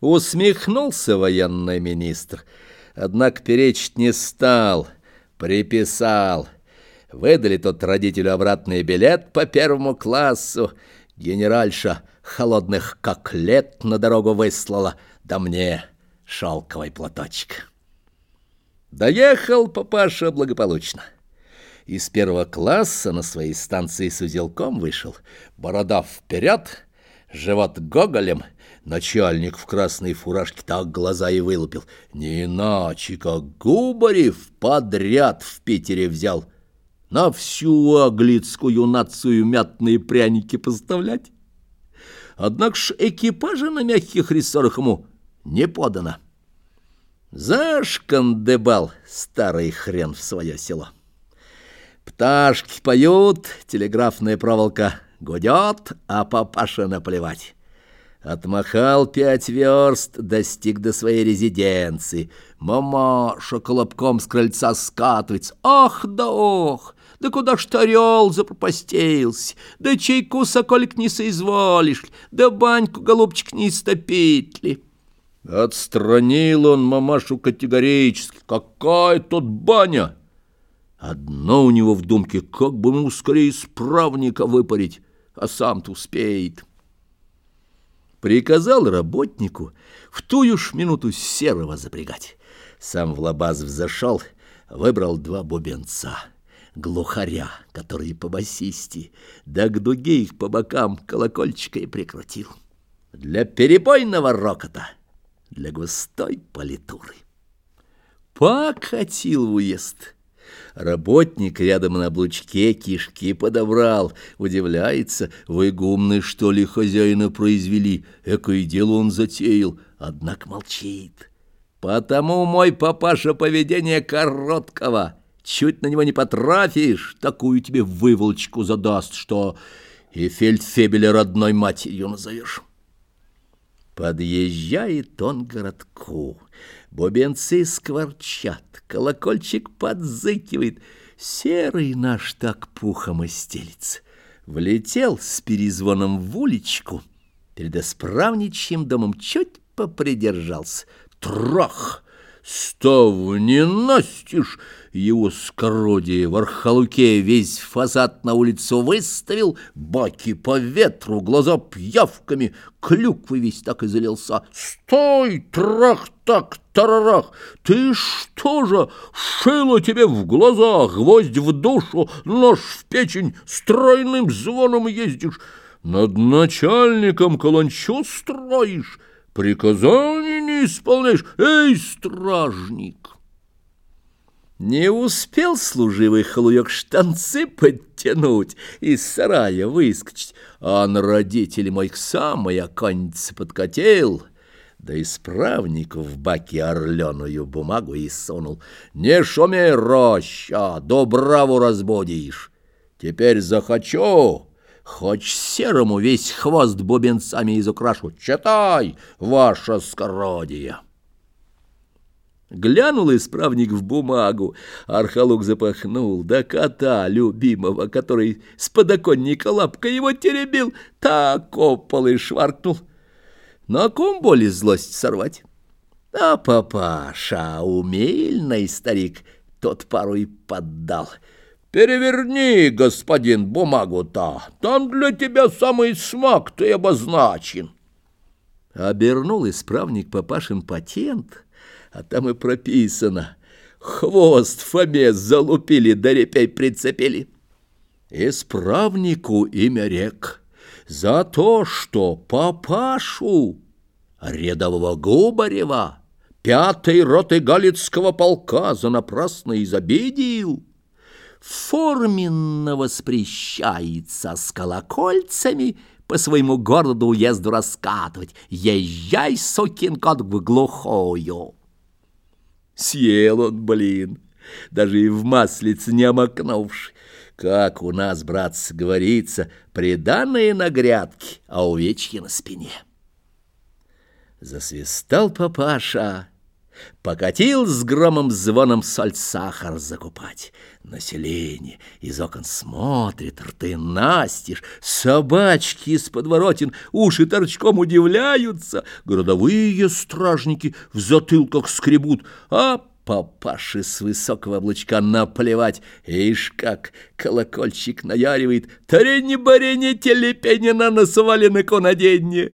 Усмехнулся военный министр, однако перечить не стал, приписал. Выдали тот родителю обратный билет по первому классу. Генеральша холодных коклет на дорогу выслала, да мне шелковый платочек. Доехал папаша благополучно. Из первого класса на своей станции с узелком вышел, борода вперед, живот гоголем, начальник в красной фуражке так глаза и вылупил. Не иначе, как Губарев подряд в Питере взял. На всю аглицкую нацию мятные пряники поставлять. Однако ж экипажа на мягких рессорах ему не подано. Зашкандебал старый хрен в свое село. Пташки поют, телеграфная проволока гудет, а папаша наплевать. Отмахал пять верст, достиг до своей резиденции. Мамаша колобком с крыльца скатывается. Ах да ох! Да куда ж орел запропастился? Да чайку, соколик, не соизволишь Да баньку, голубчик, не истопить ли? Отстранил он мамашу категорически. Какая тут баня? Одно у него в думке, как бы ему скорее справника выпарить, а сам-то успеет. Приказал работнику в тую ж минуту серого запрягать. Сам в лабаз взошел, выбрал два бубенца, глухаря, которые по басисти, да к дуге их по бокам колокольчика и прикрутил. Для перебойного рокота, для густой политуры. Покатил в уезд — Работник рядом на облучке кишки подобрал. Удивляется, вы гумны, что ли, хозяина произвели? Экое дело он затеял, однако молчит. Потому мой папаша поведение короткого. Чуть на него не потрафишь, такую тебе выволочку задаст, что и фельдфебеля родной матерью назовешь. Подъезжает он к городку. Бубенцы скворчат, колокольчик подзыкивает. Серый наш так пухом и. Влетел с перезвоном в уличку. Перед исправничьим домом чуть попридержался. Трах! Став не настежь, его скородие в архалуке весь фасад на улицу выставил, баки по ветру, глаза пьявками, клюквы весь так и залился. «Стой, трах-так, тарарах! Ты что же, шило тебе в глаза, гвоздь в душу, нож в печень, стройным звоном ездишь, над начальником каланчу строишь?» Приказаний не исполняешь, эй, стражник! Не успел служивый халуек штанцы подтянуть, из сарая выскочить, а на родителей моих самой оконницы подкатил, да исправник в баке орленую бумагу и сунул. Не шуми, роща, добраву разбудишь. Теперь захочу, Хоть серому весь хвост бубенцами изукрашу. Читай, ваше скородие. Глянул исправник в бумагу, архалук запахнул, да кота любимого, который с подоконника лапкой его теребил, так опал и шваркнул. На ком боли злость сорвать? А папаша, умельный старик, тот пару и поддал — Переверни, господин, бумагу-то, там для тебя самый смак-то и обозначен. Обернул исправник папашин патент, а там и прописано. Хвост Фоме залупили, да репей прицепили. Исправнику имя рек за то, что папашу рядового Губарева пятой роты Галицкого полка за напрасно изобидел форменно воспрещается с колокольцами по своему городу уезду раскатывать. Езжай, сукин кот, в глухую. Съел он, блин, даже и в маслице не омокнувши. Как у нас, братцы, говорится, приданные на грядке, а увечья на спине. Засвистал папаша, Покатил с громом звоном соль сахар закупать. Население из окон смотрит, рты настежь, собачки из подворотен, уши торчком удивляются, городовые стражники в затылках скребут, а папаши с высокого облачка наплевать. Ишь как колокольчик наяривает, тарени-барени телепенина на сваленок он оденье.